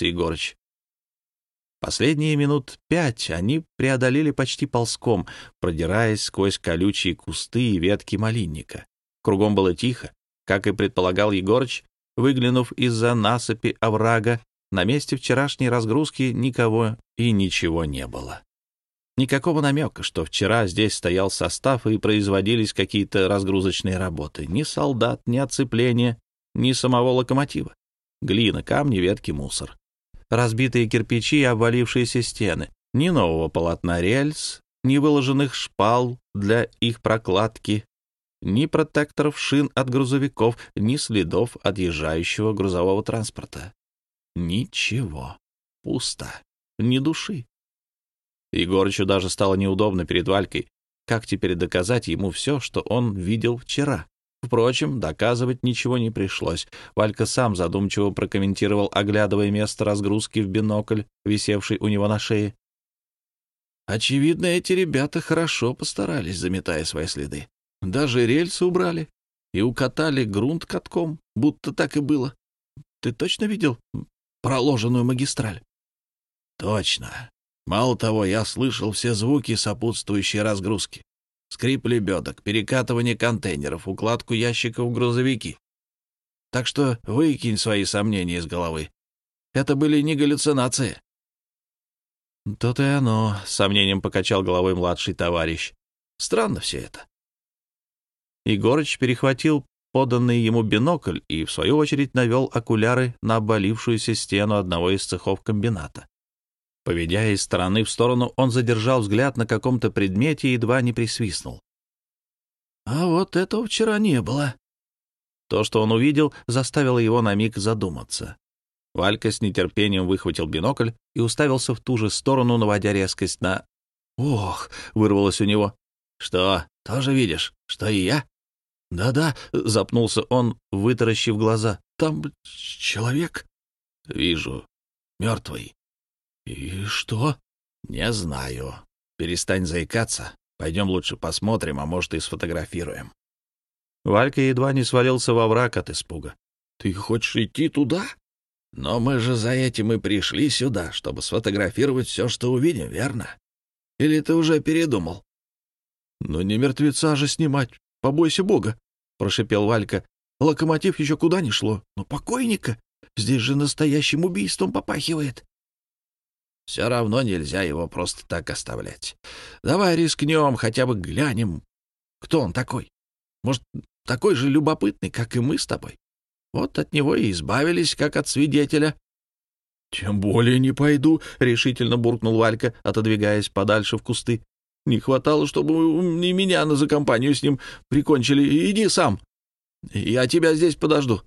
Егорыч. Последние минут пять они преодолели почти ползком, продираясь сквозь колючие кусты и ветки малинника. Кругом было тихо. Как и предполагал Егорыч, выглянув из-за насыпи оврага, на месте вчерашней разгрузки никого и ничего не было. Никакого намека, что вчера здесь стоял состав и производились какие-то разгрузочные работы. Ни солдат, ни оцепления, ни самого локомотива. Глина, камни, ветки, мусор разбитые кирпичи и обвалившиеся стены, ни нового полотна рельс, ни выложенных шпал для их прокладки, ни протекторов шин от грузовиков, ни следов отъезжающего грузового транспорта. Ничего. Пусто. Ни души. Егорычу даже стало неудобно перед Валькой. Как теперь доказать ему все, что он видел вчера? Впрочем, доказывать ничего не пришлось. Валька сам задумчиво прокомментировал, оглядывая место разгрузки в бинокль, висевший у него на шее. Очевидно, эти ребята хорошо постарались, заметая свои следы. Даже рельсы убрали и укатали грунт катком, будто так и было. Ты точно видел проложенную магистраль? Точно. Мало того, я слышал все звуки, сопутствующие разгрузке скрип лебедок, перекатывание контейнеров, укладку ящиков в грузовики. Так что выкинь свои сомнения из головы. Это были не галлюцинации. То-то и оно, — с сомнением покачал головой младший товарищ. Странно все это. Егорыч перехватил поданный ему бинокль и, в свою очередь, навел окуляры на обвалившуюся стену одного из цехов комбината. Поведя из стороны в сторону, он задержал взгляд на каком-то предмете и едва не присвистнул. «А вот этого вчера не было». То, что он увидел, заставило его на миг задуматься. Валька с нетерпением выхватил бинокль и уставился в ту же сторону, наводя резкость на... «Ох!» — вырвалось у него. «Что, тоже видишь, что и я?» «Да-да», — запнулся он, вытаращив глаза. «Там человек?» «Вижу. Мертвый. «И что?» «Не знаю. Перестань заикаться. Пойдем лучше посмотрим, а может, и сфотографируем». Валька едва не свалился во враг от испуга. «Ты хочешь идти туда?» «Но мы же за этим и пришли сюда, чтобы сфотографировать все, что увидим, верно? Или ты уже передумал?» «Ну не мертвеца же снимать, побойся Бога», — прошипел Валька. «Локомотив еще куда ни шло, но покойника здесь же настоящим убийством попахивает». Все равно нельзя его просто так оставлять. Давай рискнем, хотя бы глянем, кто он такой. Может, такой же любопытный, как и мы с тобой. Вот от него и избавились, как от свидетеля. — Тем более не пойду, — решительно буркнул Валька, отодвигаясь подальше в кусты. — Не хватало, чтобы и меня на закомпанию с ним прикончили. Иди сам. Я тебя здесь подожду.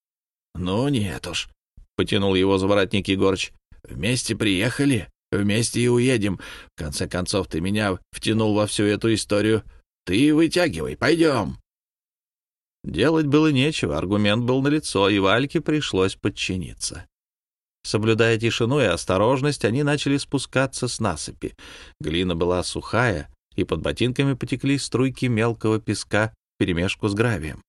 — Ну нет уж, — потянул его за воротник Егорыч. Вместе приехали, вместе и уедем. В конце концов, ты меня втянул во всю эту историю. Ты вытягивай, пойдем. Делать было нечего, аргумент был налицо, и Вальке пришлось подчиниться. Соблюдая тишину и осторожность, они начали спускаться с насыпи. Глина была сухая, и под ботинками потекли струйки мелкого песка вперемешку с гравием.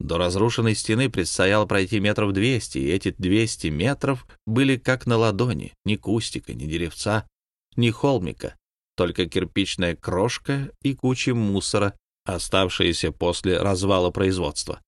До разрушенной стены предстояло пройти метров двести, и эти двести метров были как на ладони. Ни кустика, ни деревца, ни холмика, только кирпичная крошка и куча мусора, оставшиеся после развала производства.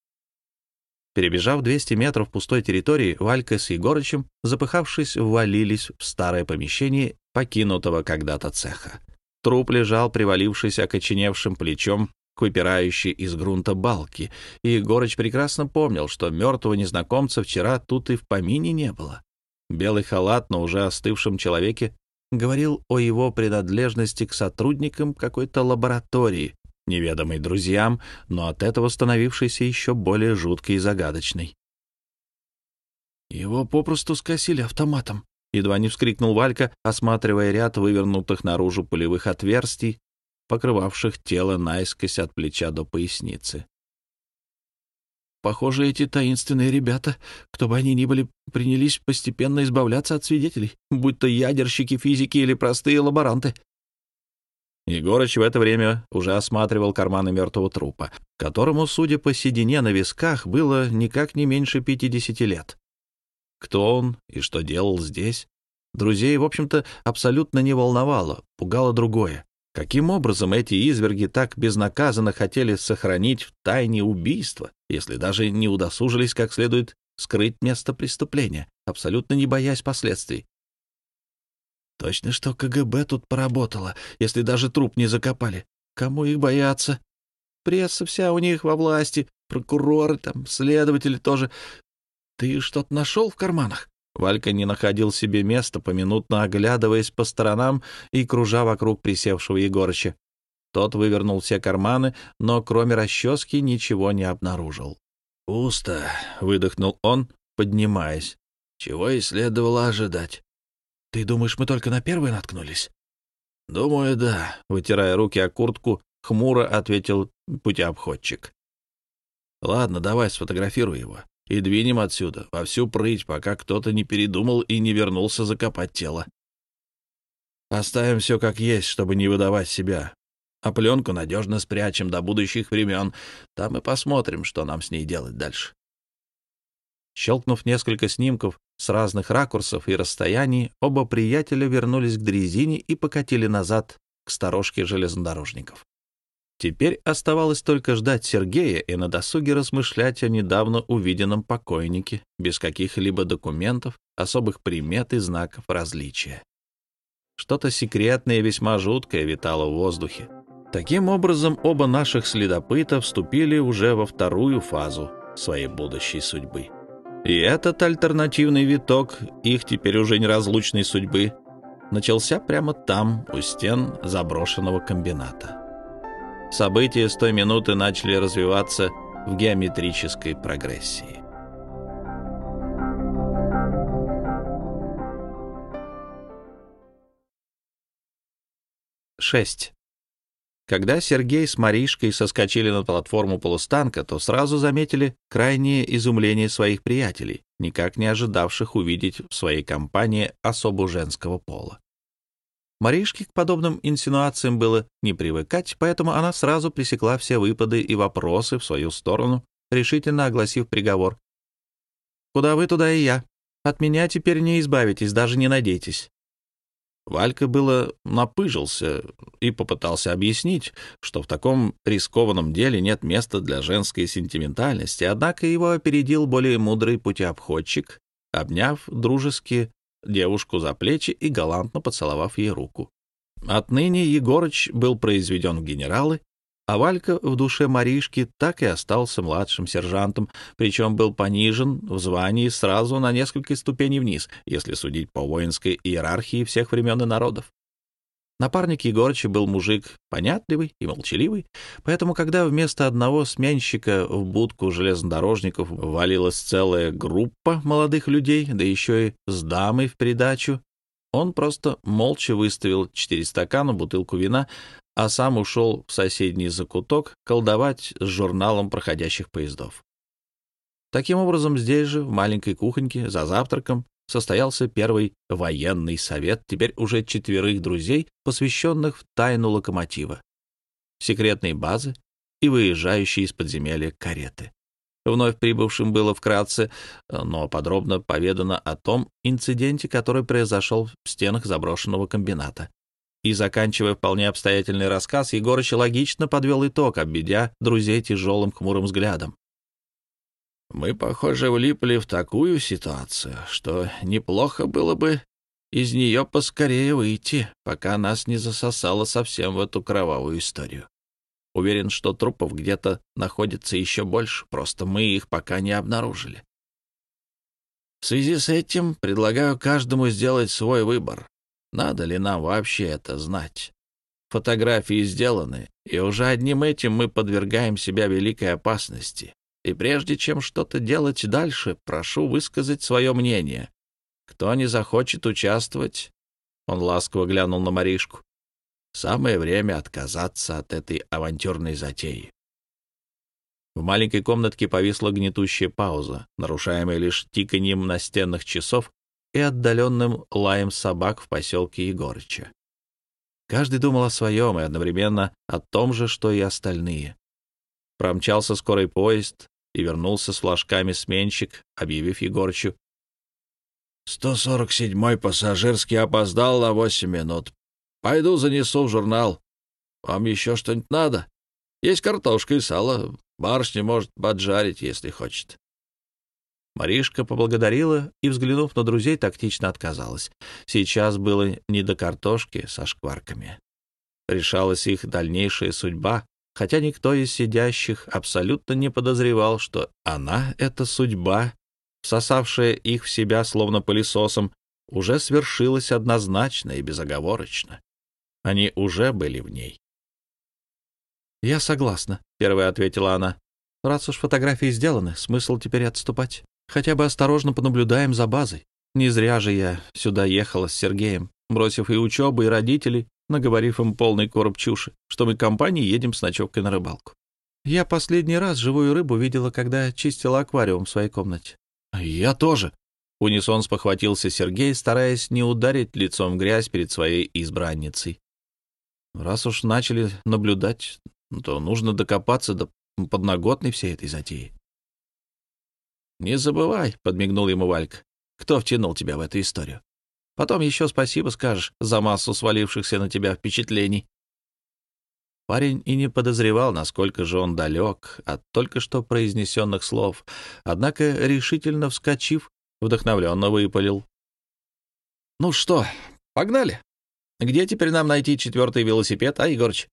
Перебежав 200 метров пустой территории, Валька с Егорычем, запыхавшись, ввалились в старое помещение покинутого когда-то цеха. Труп лежал, привалившись окоченевшим плечом выпирающей из грунта балки, и Горыч прекрасно помнил, что мертвого незнакомца вчера тут и в помине не было. Белый халат на уже остывшем человеке говорил о его принадлежности к сотрудникам какой-то лаборатории, неведомой друзьям, но от этого становившейся еще более жуткой и загадочной. «Его попросту скосили автоматом», — едва не вскрикнул Валька, осматривая ряд вывернутых наружу пулевых отверстий покрывавших тело наискось от плеча до поясницы. Похоже, эти таинственные ребята, кто бы они ни были, принялись постепенно избавляться от свидетелей, будь то ядерщики, физики или простые лаборанты. Егорыч в это время уже осматривал карманы мертвого трупа, которому, судя по седине на висках, было никак не меньше пятидесяти лет. кто он и что делал здесь. Друзей, в общем-то, абсолютно не волновало, пугало другое. Каким образом эти изверги так безнаказанно хотели сохранить в тайне убийство, если даже не удосужились как следует скрыть место преступления, абсолютно не боясь последствий? Точно, что КГБ тут поработало, если даже труп не закопали. Кому их бояться? Пресса вся у них во власти, прокуроры там, следователи тоже. Ты что-то нашел в карманах? Валька не находил себе места, поминутно оглядываясь по сторонам и кружа вокруг присевшего Егорыча. Тот вывернул все карманы, но кроме расчески ничего не обнаружил. «Пусто», — выдохнул он, поднимаясь. «Чего и следовало ожидать». «Ты думаешь, мы только на первый наткнулись?» «Думаю, да», — вытирая руки о куртку, хмуро ответил путеобходчик. «Ладно, давай сфотографируй его и двинем отсюда, во всю прыть, пока кто-то не передумал и не вернулся закопать тело. Оставим все как есть, чтобы не выдавать себя, а пленку надежно спрячем до будущих времен. Там и посмотрим, что нам с ней делать дальше». Щелкнув несколько снимков с разных ракурсов и расстояний, оба приятеля вернулись к дрезине и покатили назад к сторожке железнодорожников. Теперь оставалось только ждать Сергея и на досуге размышлять о недавно увиденном покойнике, без каких-либо документов, особых примет и знаков различия. Что-то секретное и весьма жуткое витало в воздухе. Таким образом, оба наших следопыта вступили уже во вторую фазу своей будущей судьбы. И этот альтернативный виток их теперь уже неразлучной судьбы начался прямо там, у стен заброшенного комбината. События с той минуты начали развиваться в геометрической прогрессии. Шесть. Когда Сергей с Маришкой соскочили на платформу полустанка, то сразу заметили крайнее изумление своих приятелей, никак не ожидавших увидеть в своей компании особу женского пола. Маришке к подобным инсинуациям было не привыкать, поэтому она сразу пресекла все выпады и вопросы в свою сторону, решительно огласив приговор. «Куда вы, туда и я. От меня теперь не избавитесь, даже не надейтесь». Валька было напыжился и попытался объяснить, что в таком рискованном деле нет места для женской сентиментальности, однако его опередил более мудрый путеобходчик, обняв дружески девушку за плечи и галантно поцеловав ей руку. Отныне Егорыч был произведен в генералы, а Валька в душе Маришки так и остался младшим сержантом, причем был понижен в звании сразу на несколько ступеней вниз, если судить по воинской иерархии всех времен и народов. Напарник Егорыча был мужик понятливый и молчаливый, поэтому, когда вместо одного сменщика в будку железнодорожников валилась целая группа молодых людей, да еще и с дамой в придачу, он просто молча выставил четыре стакана, бутылку вина, а сам ушел в соседний закуток колдовать с журналом проходящих поездов. Таким образом, здесь же, в маленькой кухоньке, за завтраком, состоялся первый военный совет, теперь уже четверых друзей, посвященных в тайну локомотива, секретной базы и выезжающей из подземелья кареты. Вновь прибывшим было вкратце, но подробно поведано о том инциденте, который произошел в стенах заброшенного комбината. И, заканчивая вполне обстоятельный рассказ, Егорыч логично подвел итог, обведя друзей тяжелым хмурым взглядом. Мы, похоже, влипли в такую ситуацию, что неплохо было бы из нее поскорее выйти, пока нас не засосало совсем в эту кровавую историю. Уверен, что трупов где-то находится еще больше, просто мы их пока не обнаружили. В связи с этим предлагаю каждому сделать свой выбор. Надо ли нам вообще это знать? Фотографии сделаны, и уже одним этим мы подвергаем себя великой опасности. И прежде чем что-то делать дальше, прошу высказать свое мнение. Кто не захочет участвовать, он ласково глянул на Маришку, самое время отказаться от этой авантюрной затеи. В маленькой комнатке повисла гнетущая пауза, нарушаемая лишь тиканьем настенных часов и отдаленным лаем собак в поселке Егорыча. Каждый думал о своем и одновременно о том же, что и остальные. Промчался скорый поезд, и вернулся с флажками сменщик, объявив Егорычу. Сто сорок седьмой пассажирский опоздал на восемь минут. Пойду занесу в журнал. Вам еще что-нибудь надо? Есть картошка и сало. Барышня может поджарить, если хочет. Маришка поблагодарила и, взглянув на друзей, тактично отказалась. Сейчас было не до картошки со шкварками. Решалась их дальнейшая судьба, хотя никто из сидящих абсолютно не подозревал, что она — эта судьба, всосавшая их в себя словно пылесосом, уже свершилась однозначно и безоговорочно. Они уже были в ней. «Я согласна», — первая ответила она. «Раз уж фотографии сделаны, смысл теперь отступать. Хотя бы осторожно понаблюдаем за базой. Не зря же я сюда ехала с Сергеем, бросив и учебу, и родителей, наговорив им полный короб чуши, что мы компанией едем с ночевкой на рыбалку. Я последний раз живую рыбу видела, когда чистила аквариум в своей комнате. «Я тоже», — унисон спохватился Сергей, стараясь не ударить лицом в грязь перед своей избранницей. Раз уж начали наблюдать, то нужно докопаться до подноготной всей этой затеи. «Не забывай», — подмигнул ему Вальк, — «кто втянул тебя в эту историю? Потом еще спасибо скажешь за массу свалившихся на тебя впечатлений». Парень и не подозревал, насколько же он далек от только что произнесенных слов, однако, решительно вскочив, вдохновленно выпалил. «Ну что, погнали? Где теперь нам найти четвертый велосипед, а, Егорыч?»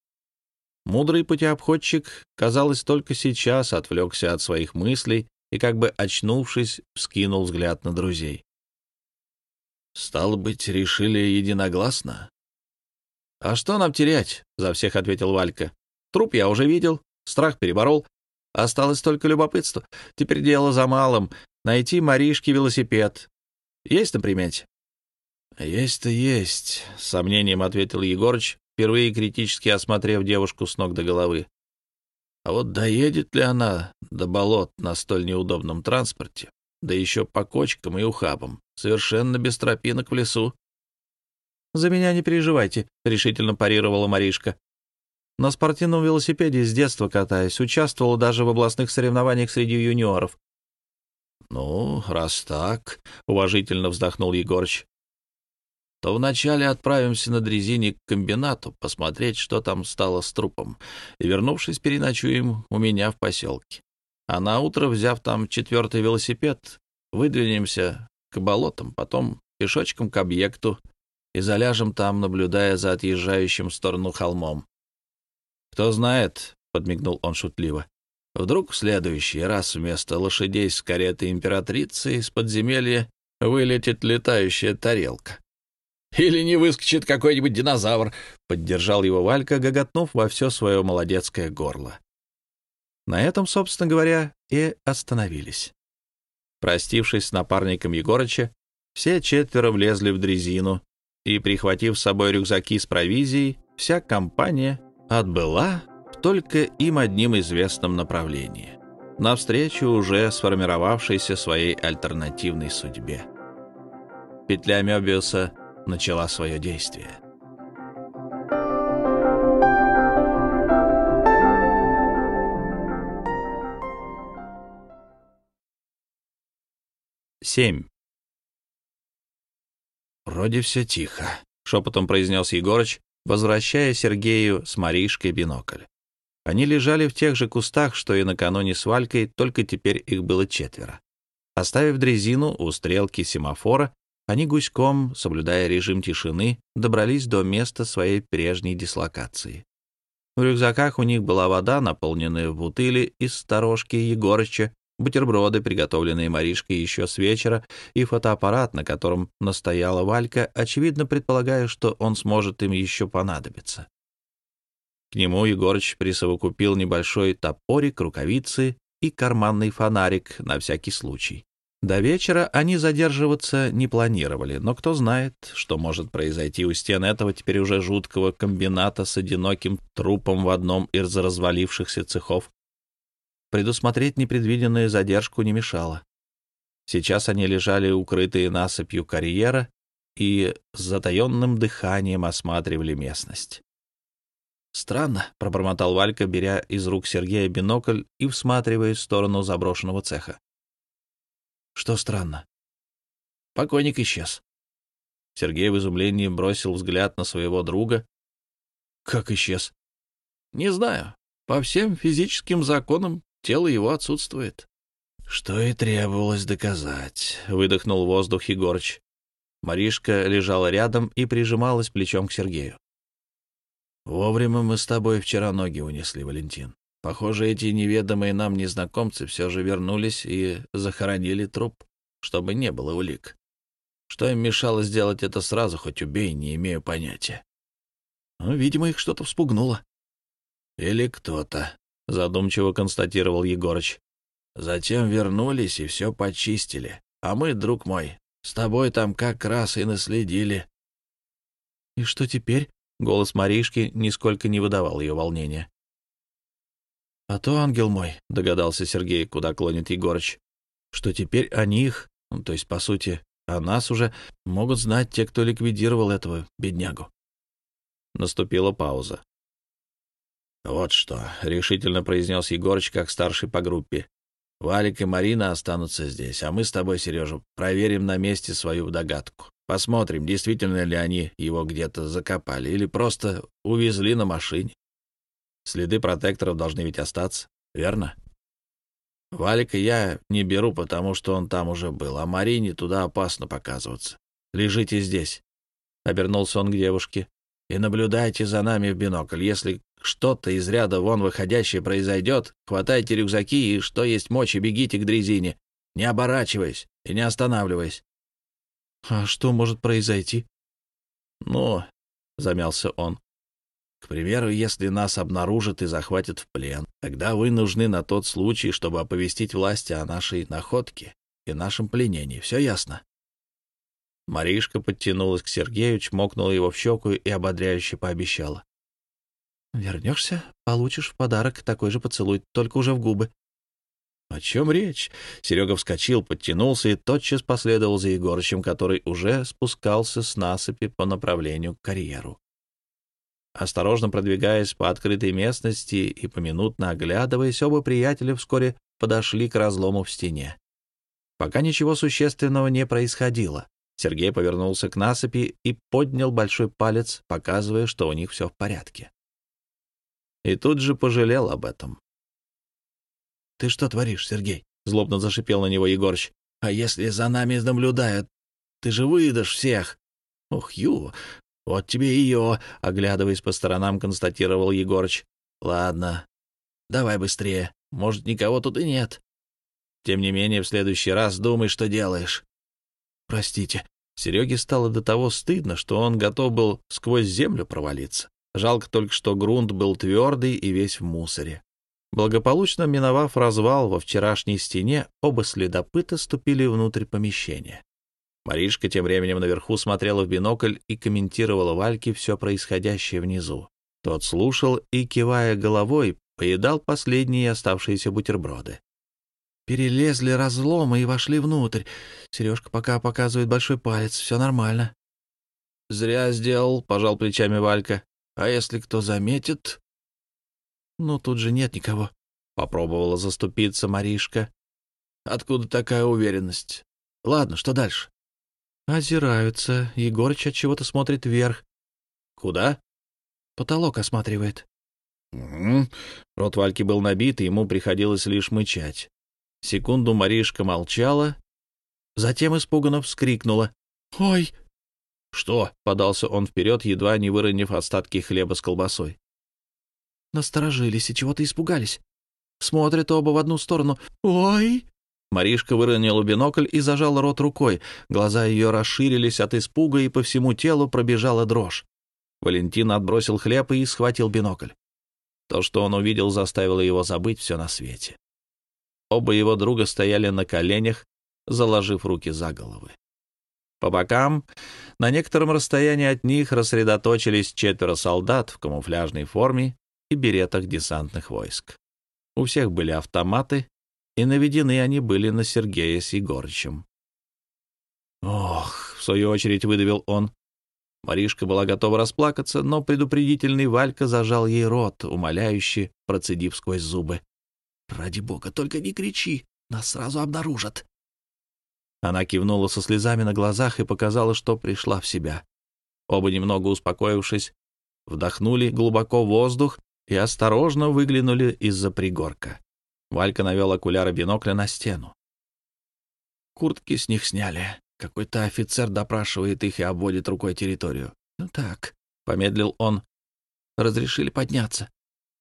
Мудрый путеобходчик, казалось, только сейчас отвлекся от своих мыслей и, как бы очнувшись, вскинул взгляд на друзей. «Стало быть, решили единогласно?» «А что нам терять?» — за всех ответил Валька. «Труп я уже видел, страх переборол. Осталось только любопытство. Теперь дело за малым — найти Маришке велосипед. Есть на примете?» «Есть-то есть», — с сомнением ответил Егорыч, впервые критически осмотрев девушку с ног до головы. А вот доедет ли она до болот на столь неудобном транспорте, да еще по кочкам и ухабам, совершенно без тропинок в лесу? — За меня не переживайте, — решительно парировала Маришка. На спортивном велосипеде с детства катаясь, участвовала даже в областных соревнованиях среди юниоров. — Ну, раз так, — уважительно вздохнул Егорыч, то вначале отправимся на дрезине к комбинату, посмотреть, что там стало с трупом, и, вернувшись, переночуем у меня в поселке. А на утро, взяв там четвертый велосипед, выдвинемся к болотам, потом пешочком к объекту и заляжем там, наблюдая за отъезжающим в сторону холмом. «Кто знает», — подмигнул он шутливо, — «вдруг в следующий раз вместо лошадей с кареты императрицы из подземелья вылетит летающая тарелка». Или не выскочит какой-нибудь динозавр, — поддержал его Валька, гоготнув во все свое молодецкое горло. На этом, собственно говоря, и остановились. Простившись с напарником Егорыча, все четверо влезли в дрезину, и, прихватив с собой рюкзаки с провизией, вся компания отбыла в только им одним известном направлении, навстречу уже сформировавшейся своей альтернативной судьбе. Петля Мёбиуса начала свое действие. Семь. «Вроде все тихо», — шепотом произнес Егорыч, возвращая Сергею с Маришкой бинокль. Они лежали в тех же кустах, что и накануне с Валькой, только теперь их было четверо. Оставив дрезину у стрелки семафора, они гуськом, соблюдая режим тишины, добрались до места своей прежней дислокации. В рюкзаках у них была вода, наполненная в бутыли из сторожки Егорыча, бутерброды, приготовленные Маришкой еще с вечера, и фотоаппарат, на котором настояла Валька, очевидно предполагая, что он сможет им еще понадобиться. К нему Егорыч присовокупил небольшой топорик, рукавицы и карманный фонарик на всякий случай. До вечера они задерживаться не планировали, но кто знает, что может произойти у стен этого теперь уже жуткого комбината с одиноким трупом в одном из развалившихся цехов. Предусмотреть непредвиденную задержку не мешало. Сейчас они лежали укрытые насыпью карьера и с затаенным дыханием осматривали местность. «Странно», — пробормотал Валька, беря из рук Сергея бинокль и всматриваясь в сторону заброшенного цеха. Что странно? покойник исчез. Сергей в изумлении бросил взгляд на своего друга. Как исчез? Не знаю. По всем физическим законам тело его отсутствует. Что и требовалось доказать, выдохнул воздух Егорыч. Маришка лежала рядом и прижималась плечом к Сергею. Вовремя мы с тобой вчера ноги унесли, Валентин. Похоже, эти неведомые нам незнакомцы все же вернулись и захоронили труп, чтобы не было улик. Что им мешало сделать это сразу, хоть убей, не имею понятия. Ну, видимо, их что-то вспугнуло. Или кто-то, задумчиво констатировал Егорыч. Затем вернулись и все почистили. А мы, друг мой, с тобой там как раз и наследили. — И что теперь? — голос Маришки нисколько не выдавал ее волнения. — А то, ангел мой, — догадался Сергей, куда клонит Егорыч, — что теперь о них, то есть, по сути, о нас уже могут знать те, кто ликвидировал этого беднягу. Наступила пауза. «Вот что», — решительно произнес Егорыч, как старший по группе. «Валик и Марина останутся здесь, а мы с тобой, Сережа, проверим на месте свою догадку. Посмотрим, действительно ли они его где-то закопали или просто увезли на машине. Следы протекторов должны ведь остаться, верно?» Валика я не беру, потому что он там уже был, а Марине туда опасно показываться. Лежите здесь. Обернулся он к девушке. И наблюдайте за нами в бинокль. Если что-то из ряда вон выходящее произойдет, хватайте рюкзаки и, что есть мочи, бегите к дрезине, не оборачиваясь и не останавливаясь. — А что может произойти? — Ну, — замялся он, к примеру, если нас обнаружат и захватят в плен, тогда вы нужны на тот случай, чтобы оповестить власти о нашей находке и нашем пленении. Все ясно?» Маришка подтянулась к Сергею, чмокнула его в щеку и ободряюще пообещала. «Вернешься, получишь в подарок такой же поцелуй, только уже в губы». «О чем речь?» Серега вскочил, подтянулся и тотчас последовал за Егорычем, который уже спускался с насыпи по направлению к карьеру. Осторожно продвигаясь по открытой местности и поминутно оглядываясь, оба приятеля вскоре подошли к разлому в стене. Пока ничего существенного не происходило. Сергей повернулся к насыпи и поднял большой палец, показывая, что у них все в порядке. И тут же пожалел об этом. — Ты что творишь, Сергей? — злобно зашипел на него Егорыч. — А если за нами наблюдают? Ты же выдашь всех. — Ух, Ю, «Вот тебе ее», — оглядываясь по сторонам, констатировал Егорыч. «Ладно, давай быстрее. Может, никого тут и нет. Тем не менее, в следующий раз думай, что делаешь». «Простите». Сереге стало до того стыдно, что он готов был сквозь землю провалиться. Жалко только, что грунт был твердый и весь в мусоре. Благополучно миновав развал во вчерашней стене, оба следопыта ступили внутрь помещения. Маришка тем временем наверху смотрела в бинокль и комментировала Вальке все происходящее внизу. Тот слушал и, кивая головой, поедал последние оставшиеся бутерброды. Перелезли разломы и вошли внутрь. Сережка пока показывает большой палец, все нормально. — Зря сделал, — пожал плечами Валька. — А если кто заметит? — Ну, тут же нет никого, — попробовала заступиться Маришка. — Откуда такая уверенность? Ладно, что дальше? Озираются. Егорыч от чего-то смотрит вверх. Куда? Потолок осматривает. Угу. Рот Вальки был набит, и ему приходилось лишь мычать. Секунду Маришка молчала, затем испуганно вскрикнула. «Ой!» «Что?» — подался он вперед, едва не выронив остатки хлеба с колбасой. Насторожились и чего-то испугались. Смотрят оба в одну сторону. «Ой!» Маришка выронила бинокль и зажала рот рукой. Глаза ее расширились от испуга, и по всему телу пробежала дрожь. Валентин отбросил хлеб и схватил бинокль. То, что он увидел, заставило его забыть все на свете. Оба его друга стояли на коленях, заложив руки за головы. По бокам, на некотором расстоянии от них, рассредоточились четверо солдат в камуфляжной форме и беретах десантных войск. У всех были автоматы, и наведены они были на Сергея с Егорычем. «Ох!» — в свою очередь выдавил он. Маришка была готова расплакаться, но предупредительный Валька зажал ей рот, умоляюще процедив сквозь зубы. «Ради бога, только не кричи, нас сразу обнаружат!» Она кивнула со слезами на глазах и показала, что пришла в себя. Оба, немного успокоившись, вдохнули глубоко воздух и осторожно выглянули из-за пригорка. Валька навел окуляры бинокля на стену. Куртки с них сняли. Какой-то офицер допрашивает их и обводит рукой территорию. Ну так, — помедлил он. Разрешили подняться.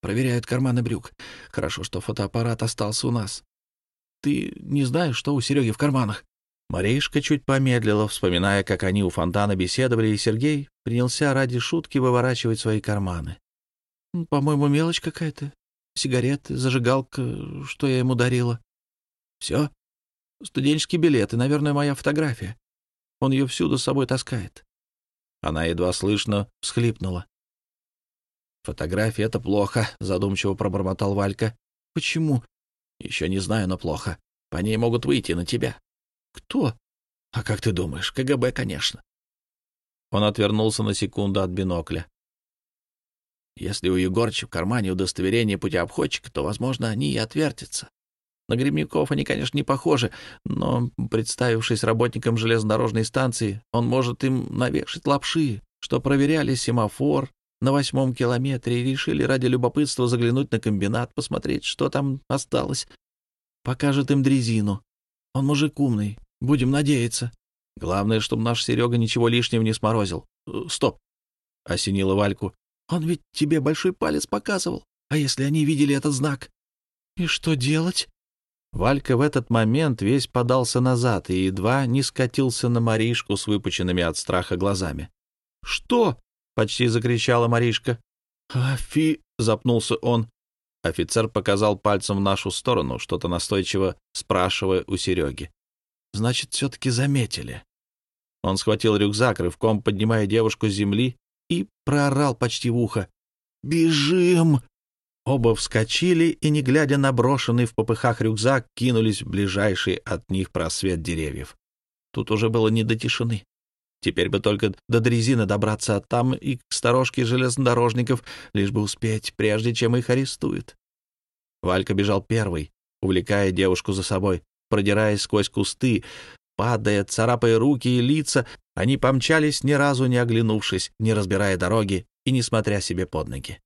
Проверяют карманы брюк. Хорошо, что фотоаппарат остался у нас. Ты не знаешь, что у Сереги в карманах? Маришка чуть помедлила, вспоминая, как они у фонтана беседовали, и Сергей принялся ради шутки выворачивать свои карманы. «По-моему, мелочь какая-то. Сигареты, зажигалка, что я ему дарила. Все. Студенческие билеты, наверное, моя фотография. Он ее всюду с собой таскает». Она едва слышно всхлипнула. «Фотография — это плохо», — задумчиво пробормотал Валька. «Почему?» «Еще не знаю, но плохо. По ней могут выйти на тебя». «Кто?» «А как ты думаешь? КГБ, конечно». Он отвернулся на секунду от бинокля. «Если у Егорча в кармане удостоверение путеобходчика, то, возможно, они и отвертятся. На грибников они, конечно, не похожи, но, представившись работником железнодорожной станции, он может им навешать лапши, что проверяли семафор на восьмом километре и решили ради любопытства заглянуть на комбинат, посмотреть, что там осталось. Покажет им дрезину. Он мужик умный, будем надеяться. Главное, чтобы наш Серега ничего лишнего не сморозил. Э, стоп! — осенила Вальку. Он ведь тебе большой палец показывал. А если они видели этот знак? И что делать? Валька в этот момент весь подался назад и едва не скатился на Маришку с выпученными от страха глазами. «Что?» — почти закричала Маришка. «Афи...» — запнулся он. Офицер показал пальцем в нашу сторону, что-то настойчиво спрашивая у Сереги. «Значит, все-таки заметили». Он схватил рюкзак, рывком поднимая девушку с земли, и проорал почти в ухо. «Бежим!» Оба вскочили и, не глядя на брошенный в попыхах рюкзак, кинулись в ближайший от них просвет деревьев. Тут уже было не до тишины. Теперь бы только до дрезины добраться, а там и к сторожке железнодорожников, лишь бы успеть, прежде чем их арестуют. Валька бежал первый, увлекая девушку за собой, продираясь сквозь кусты, падая, царапая руки и лица, они помчались, ни разу не оглянувшись, не разбирая дороги и не смотря себе под ноги.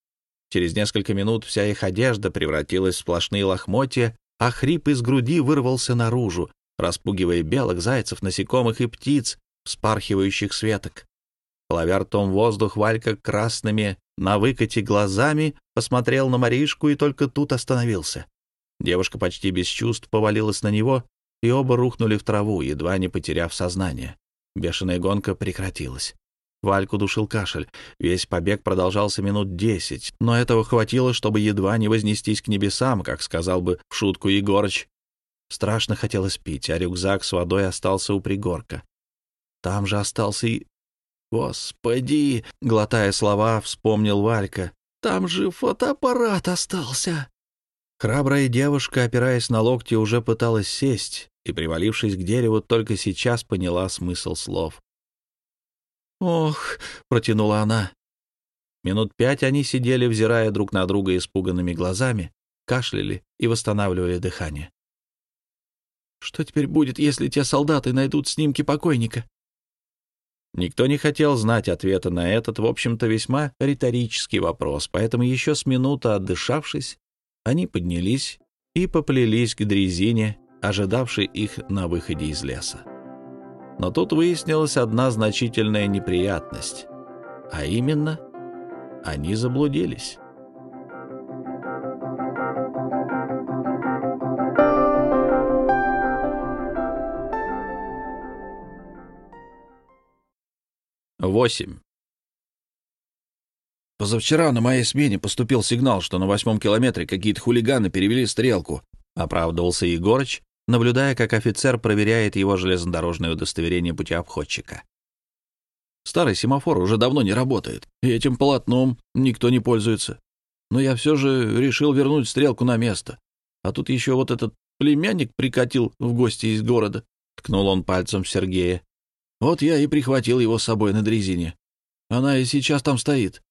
Через несколько минут вся их одежда превратилась в сплошные лохмотья, а хрип из груди вырвался наружу, распугивая белок, зайцев, насекомых и птиц, спархивающих с веток. Ловя ртом воздух, Валька красными на выкате глазами посмотрел на Маришку и только тут остановился. Девушка почти без чувств повалилась на него, и оба рухнули в траву, едва не потеряв сознание. Бешеная гонка прекратилась. Вальку душил кашель. Весь побег продолжался минут десять, но этого хватило, чтобы едва не вознестись к небесам, как сказал бы в шутку Егорыч. Страшно хотелось пить, а рюкзак с водой остался у пригорка. Там же остался и... «Господи!» — глотая слова, вспомнил Валька. «Там же фотоаппарат остался!» Храбрая девушка, опираясь на локти, уже пыталась сесть и, привалившись к дереву, только сейчас поняла смысл слов. «Ох!» — протянула она. Минут пять они сидели, взирая друг на друга испуганными глазами, кашляли и восстанавливали дыхание. «Что теперь будет, если те солдаты найдут снимки покойника?» Никто не хотел знать ответа на этот, в общем-то, весьма риторический вопрос, поэтому еще с минуты отдышавшись, они поднялись и поплелись к дрезине, ожидавшей их на выходе из леса. Но тут выяснилась одна значительная неприятность, а именно, они заблудились. Восемь. Позавчера на моей смене поступил сигнал, что на восьмом километре какие-то хулиганы перевели стрелку, — оправдывался Егорыч, наблюдая, как офицер проверяет его железнодорожное удостоверение путеобходчика. Старый семафор уже давно не работает, и этим полотном никто не пользуется. Но я все же решил вернуть стрелку на место. А тут еще вот этот племянник прикатил в гости из города. Ткнул он пальцем Сергея. Вот я и прихватил его с собой на дрезине. Она и сейчас там стоит.